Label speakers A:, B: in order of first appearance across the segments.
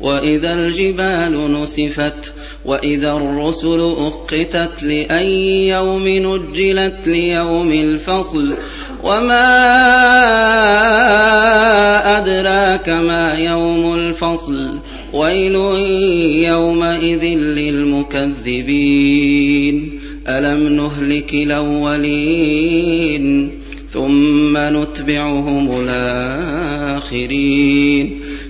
A: وإذا الجبال نسفت وإذا الرسل أقتت لأي يوم نجلت ليوم الفصل وما أدراك ما يوم الفصل ويل يومئذ للمكذبين. ألم نهلك الأولين ثم نتبعهم الآخرين.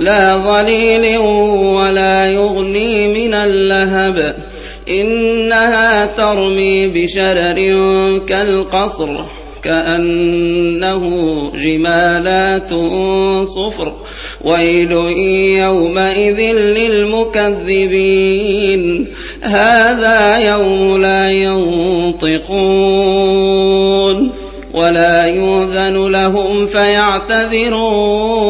A: لا ظليل ولا يغني من اللهب. إنها ترمي بشرر كالقصر كأنه جمالات صفر. ويل يومئذ للمكذبين هذا يوم لا ينطقون. ولا يؤذن لهم فيعتذرون.